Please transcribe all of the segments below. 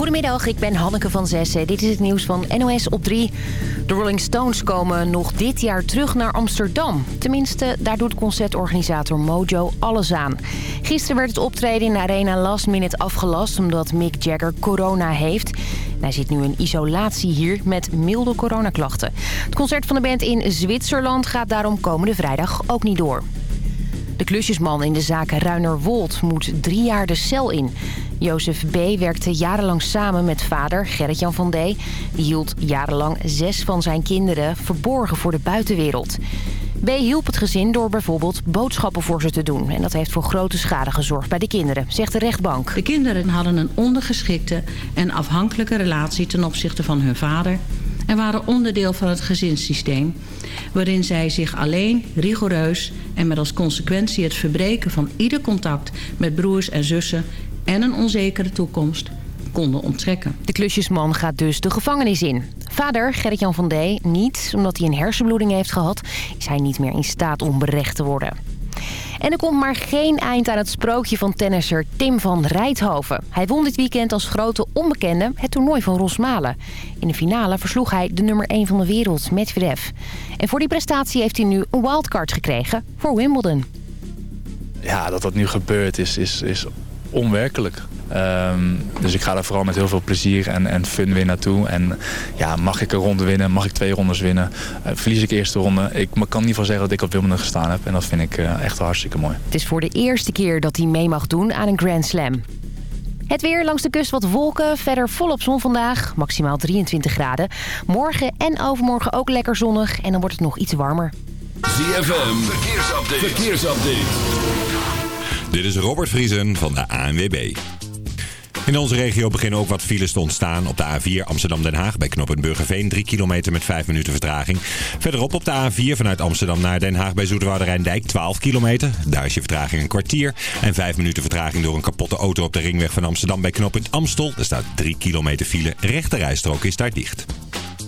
Goedemiddag, ik ben Hanneke van Zessen. Dit is het nieuws van NOS op 3. De Rolling Stones komen nog dit jaar terug naar Amsterdam. Tenminste, daar doet concertorganisator Mojo alles aan. Gisteren werd het optreden in de Arena last minute afgelast... omdat Mick Jagger corona heeft. Hij zit nu in isolatie hier met milde coronaklachten. Het concert van de band in Zwitserland gaat daarom komende vrijdag ook niet door. De klusjesman in de zaak Ruinerwold moet drie jaar de cel in. Jozef B. werkte jarenlang samen met vader Gerrit-Jan van D. Die hield jarenlang zes van zijn kinderen verborgen voor de buitenwereld. B. hielp het gezin door bijvoorbeeld boodschappen voor ze te doen. En dat heeft voor grote schade gezorgd bij de kinderen, zegt de rechtbank. De kinderen hadden een ondergeschikte en afhankelijke relatie ten opzichte van hun vader... en waren onderdeel van het gezinssysteem... waarin zij zich alleen, rigoureus en met als consequentie het verbreken van ieder contact... met broers en zussen en een onzekere toekomst konden onttrekken. De klusjesman gaat dus de gevangenis in. Vader, Gerrit-Jan van D. niet, omdat hij een hersenbloeding heeft gehad... is hij niet meer in staat om berecht te worden. En er komt maar geen eind aan het sprookje van tennisser Tim van Rijthoven. Hij won dit weekend als grote onbekende het toernooi van Rosmalen. In de finale versloeg hij de nummer 1 van de wereld, Medvedev. En voor die prestatie heeft hij nu een wildcard gekregen voor Wimbledon. Ja, dat dat nu gebeurt is, is, is onwerkelijk. Ehm, dus ik ga daar vooral met heel veel plezier en, en fun weer naartoe. En ja, mag ik een ronde winnen, mag ik twee rondes winnen, uh, verlies ik de eerste ronde. Ik kan in ieder geval zeggen dat ik op Wimbledon gestaan heb. En dat vind ik uh, echt hartstikke mooi. Het is voor de eerste keer dat hij mee mag doen aan een Grand Slam. Het weer langs de kust wat wolken, verder volop zon vandaag, maximaal 23 graden. Morgen en overmorgen ook lekker zonnig en dan wordt het nog iets warmer. ZFM, verkeersupdate. verkeersupdate. Dit is Robert Vriesen van de ANWB. In onze regio beginnen ook wat files te ontstaan. Op de A4 Amsterdam-Den Haag bij knooppunt Burgerveen 3 kilometer met 5 minuten vertraging. Verderop op de A4 vanuit Amsterdam naar Den Haag bij Zoeterwoude Rijndijk 12 kilometer. Daar is je vertraging een kwartier. En 5 minuten vertraging door een kapotte auto op de ringweg van Amsterdam bij knooppunt Amstel. Er staat 3 kilometer file. Rechte rijstrook is daar dicht.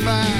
fire.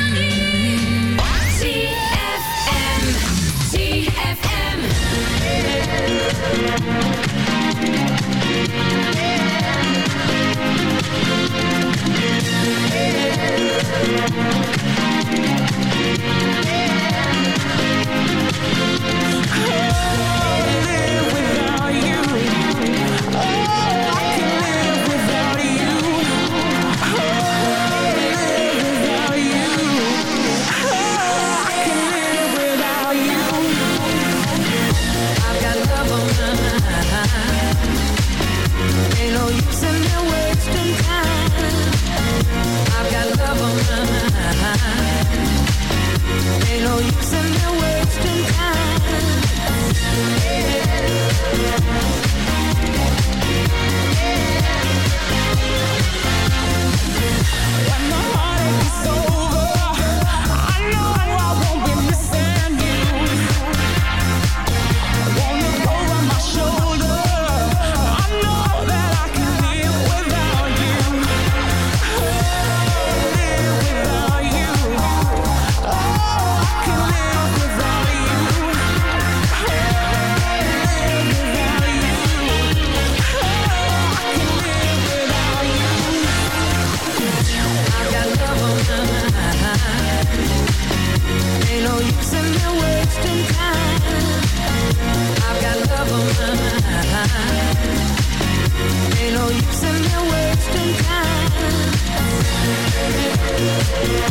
Yeah.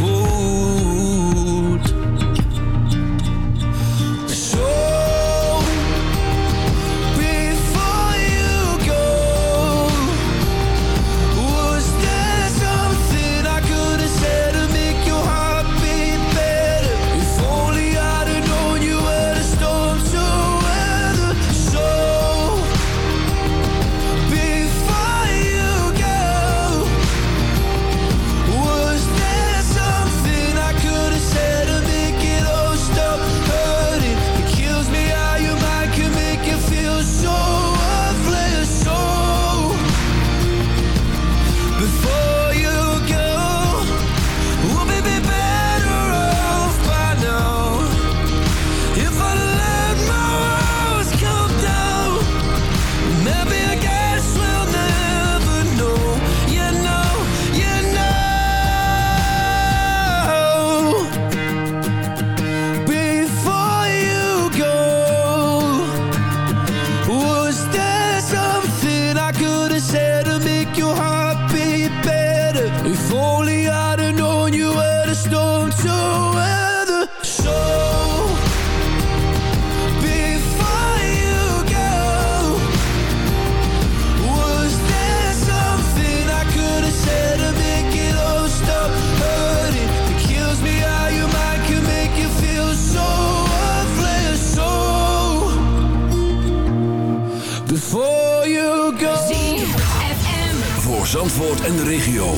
Zandvoort en de regio.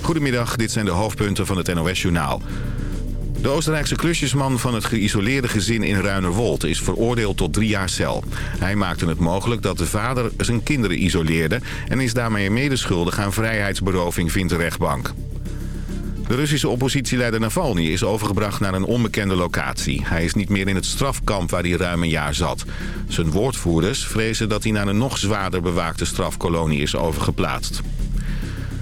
Goedemiddag, dit zijn de hoofdpunten van het NOS-journaal. De Oostenrijkse klusjesman van het geïsoleerde gezin in Ruinerwold is veroordeeld tot drie jaar cel. Hij maakte het mogelijk dat de vader zijn kinderen isoleerde... en is daarmee medeschuldig aan vrijheidsberoving, vindt de rechtbank. De Russische oppositieleider Navalny is overgebracht naar een onbekende locatie. Hij is niet meer in het strafkamp waar hij ruim een jaar zat. Zijn woordvoerders vrezen dat hij naar een nog zwaarder bewaakte strafkolonie is overgeplaatst.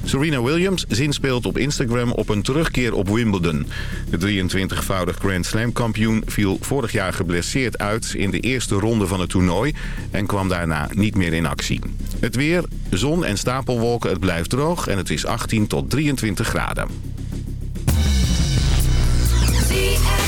Serena Williams zinspeelt op Instagram op een terugkeer op Wimbledon. De 23-voudig Grand Slam kampioen viel vorig jaar geblesseerd uit in de eerste ronde van het toernooi... en kwam daarna niet meer in actie. Het weer, zon en stapelwolken, het blijft droog en het is 18 tot 23 graden. ZFM.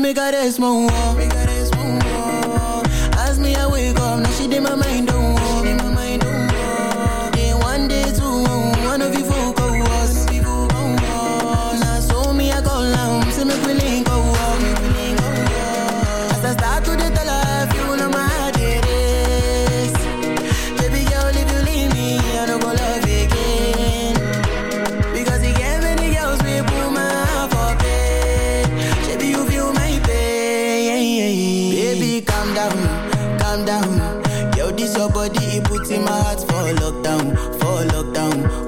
Me got a small. hearts lockdown, for lockdown.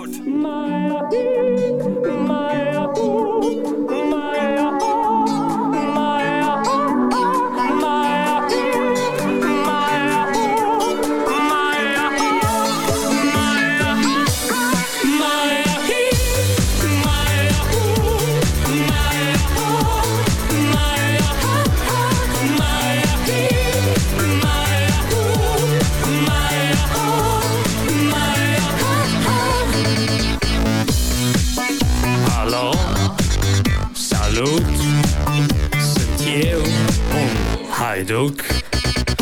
loc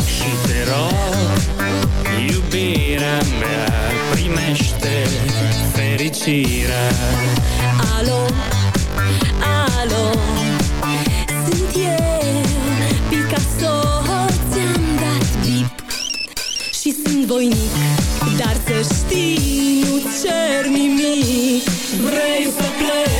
Și te rog, iubirea mea Primește fericirea. Alo, alo Sunt eu, Picasso Ți-am dat bip. Și sunt voinic Dar să știi, nu cer nimic. Vrei să pleci?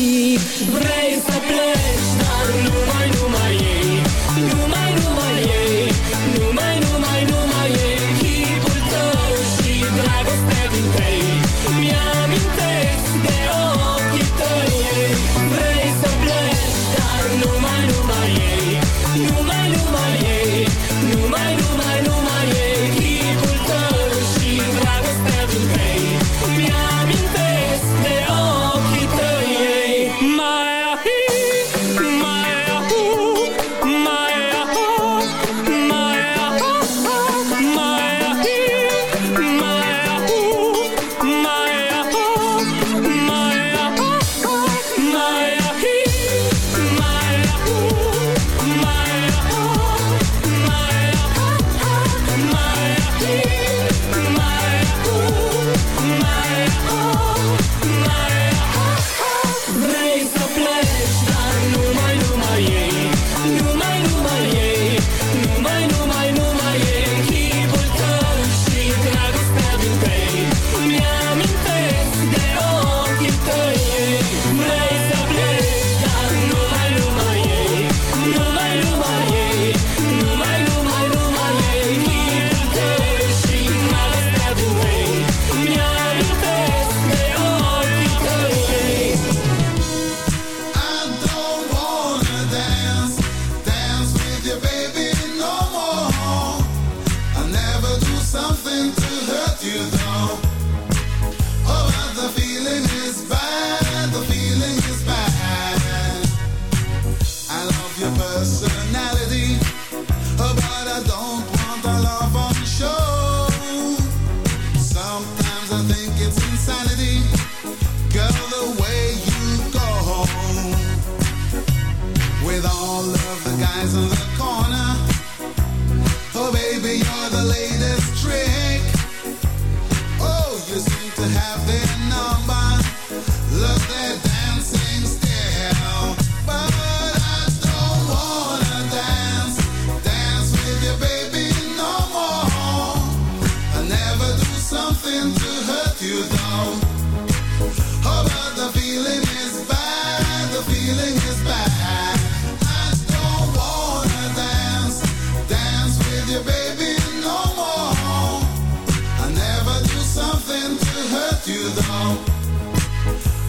left you though.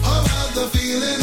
How about the feeling?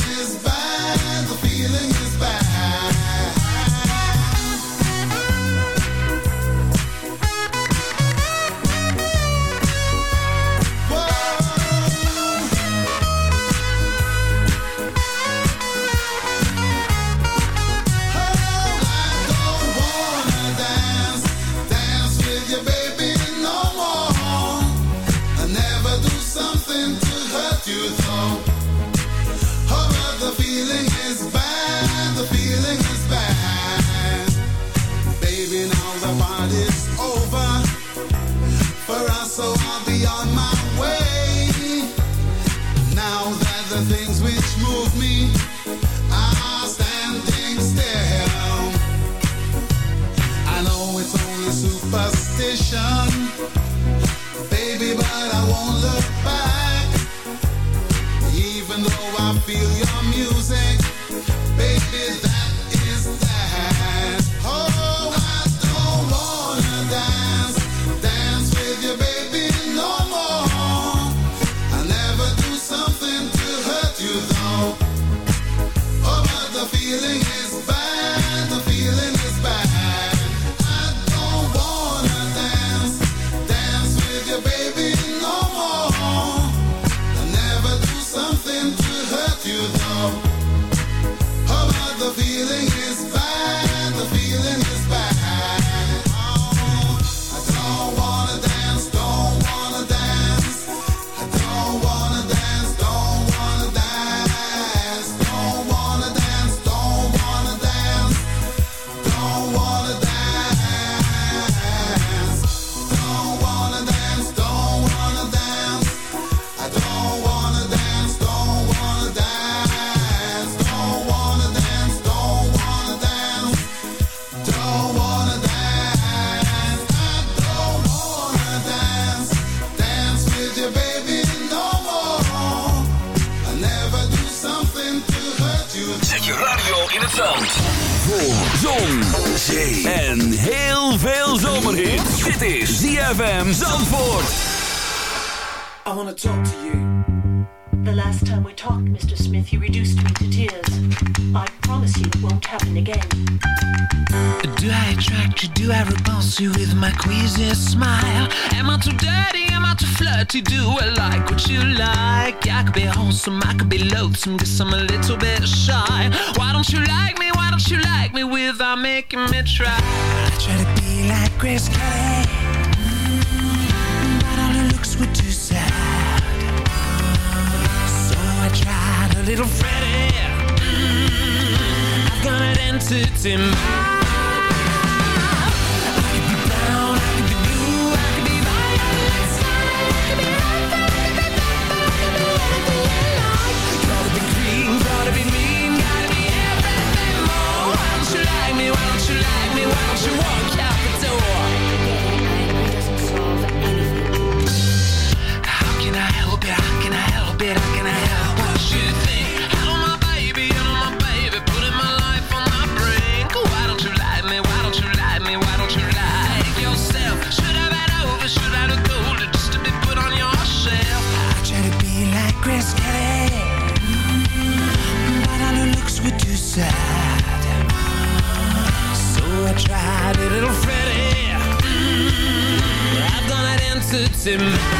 bus station lonesome, I could be loathsome, guess I'm a little bit shy. Why don't you like me? Why don't you like me without making me try? I try to be like Grace Kelly, mm -hmm. but all her looks were too sad. So I tried a little Freddie, mm -hmm. I've got an entity mind. him.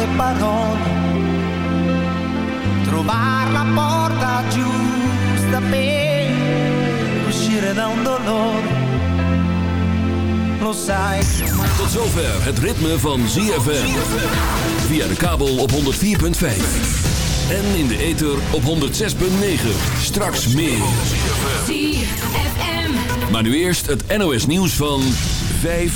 Le parole, trovare la porta giusta per uscire da un dolore. Lo sai. Tot zover het ritme van ZFM. Via de kabel op 104.5. En in de ether op 106.9. Straks meer. ZFM. Maar nu eerst het NOS nieuws van 5